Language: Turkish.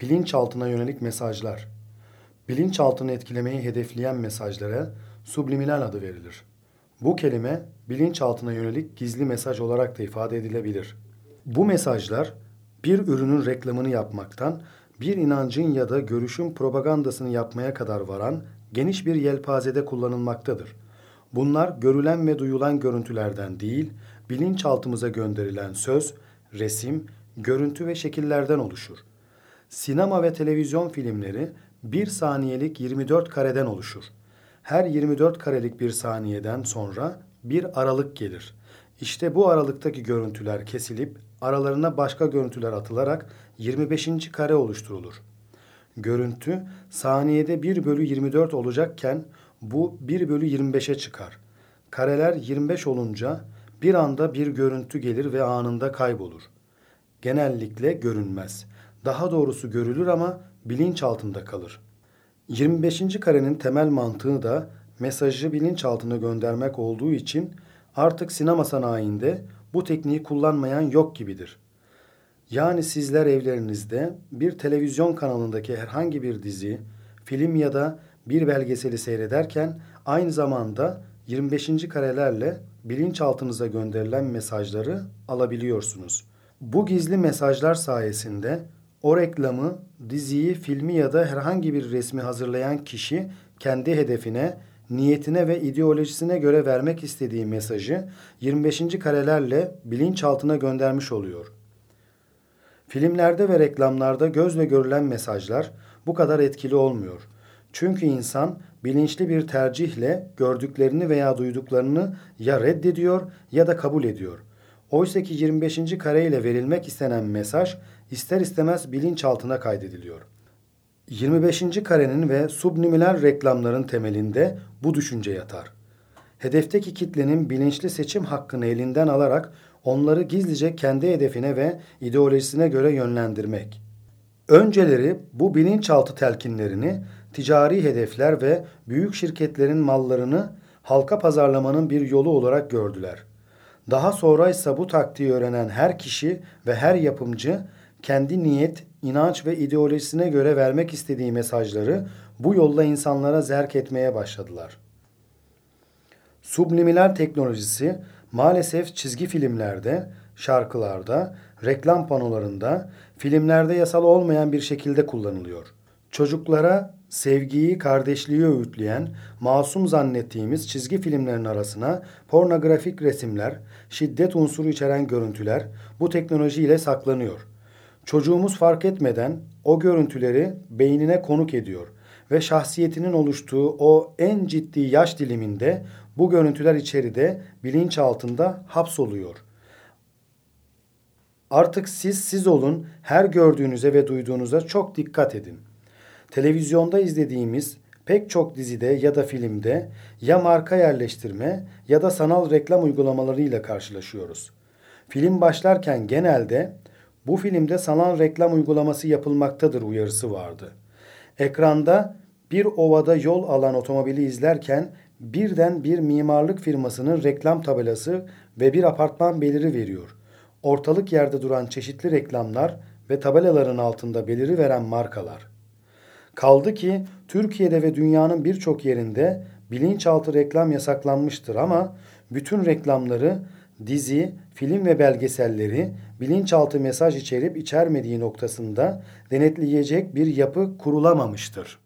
Bilinçaltına yönelik mesajlar. Bilinçaltını etkilemeyi hedefleyen mesajlara subliminal adı verilir. Bu kelime bilinçaltına yönelik gizli mesaj olarak da ifade edilebilir. Bu mesajlar bir ürünün reklamını yapmaktan bir inancın ya da görüşün propagandasını yapmaya kadar varan geniş bir yelpazede kullanılmaktadır. Bunlar görülen ve duyulan görüntülerden değil, bilinçaltımıza gönderilen söz, resim, görüntü ve şekillerden oluşur. Sinema ve televizyon filmleri bir saniyelik 24 kareden oluşur. Her 24 karelik bir saniyeden sonra bir aralık gelir. İşte bu aralıktaki görüntüler kesilip aralarına başka görüntüler atılarak 25. kare oluşturulur. Görüntü saniyede 1 bölü 24 olacakken bu 1 bölü 25'e çıkar. Kareler 25 olunca bir anda bir görüntü gelir ve anında kaybolur. Genellikle görünmez. Daha doğrusu görülür ama bilinç altında kalır. 25. karenin temel mantığı da mesajı bilinçaltına göndermek olduğu için artık sinema sanayinde bu tekniği kullanmayan yok gibidir. Yani sizler evlerinizde bir televizyon kanalındaki herhangi bir dizi, film ya da bir belgeseli seyrederken aynı zamanda 25. karelerle bilinçaltınıza gönderilen mesajları alabiliyorsunuz. Bu gizli mesajlar sayesinde o reklamı, diziyi, filmi ya da herhangi bir resmi hazırlayan kişi kendi hedefine, niyetine ve ideolojisine göre vermek istediği mesajı 25. karelerle bilinçaltına göndermiş oluyor. Filmlerde ve reklamlarda gözle görülen mesajlar bu kadar etkili olmuyor. Çünkü insan bilinçli bir tercihle gördüklerini veya duyduklarını ya reddediyor ya da kabul ediyor. Oysa ki 25. kare ile verilmek istenen mesaj ister istemez bilinçaltına kaydediliyor. 25. karenin ve subliminal reklamların temelinde bu düşünce yatar. Hedefteki kitlenin bilinçli seçim hakkını elinden alarak onları gizlice kendi hedefine ve ideolojisine göre yönlendirmek. Önceleri bu bilinçaltı telkinlerini ticari hedefler ve büyük şirketlerin mallarını halka pazarlamanın bir yolu olarak gördüler. Daha sonra ise bu taktiği öğrenen her kişi ve her yapımcı kendi niyet, inanç ve ideolojisine göre vermek istediği mesajları bu yolla insanlara zerk etmeye başladılar. Subliminal teknolojisi maalesef çizgi filmlerde, şarkılarda, reklam panolarında, filmlerde yasal olmayan bir şekilde kullanılıyor. Çocuklara sevgiyi, kardeşliği öğütleyen, masum zannettiğimiz çizgi filmlerin arasına pornografik resimler, şiddet unsuru içeren görüntüler bu teknolojiyle saklanıyor. Çocuğumuz fark etmeden o görüntüleri beynine konuk ediyor ve şahsiyetinin oluştuğu o en ciddi yaş diliminde bu görüntüler içeride bilinç altında hapsoluyor. Artık siz siz olun, her gördüğünüze ve duyduğunuza çok dikkat edin. Televizyonda izlediğimiz pek çok dizide ya da filmde ya marka yerleştirme ya da sanal reklam uygulamalarıyla karşılaşıyoruz. Film başlarken genelde bu filmde sanal reklam uygulaması yapılmaktadır uyarısı vardı. Ekranda bir ovada yol alan otomobili izlerken birden bir mimarlık firmasının reklam tabelası ve bir apartman beliri veriyor. Ortalık yerde duran çeşitli reklamlar ve tabelaların altında beliri veren markalar. Kaldı ki Türkiye'de ve dünyanın birçok yerinde bilinçaltı reklam yasaklanmıştır ama bütün reklamları dizi, film ve belgeselleri bilinçaltı mesaj içerip içermediği noktasında denetleyecek bir yapı kurulamamıştır.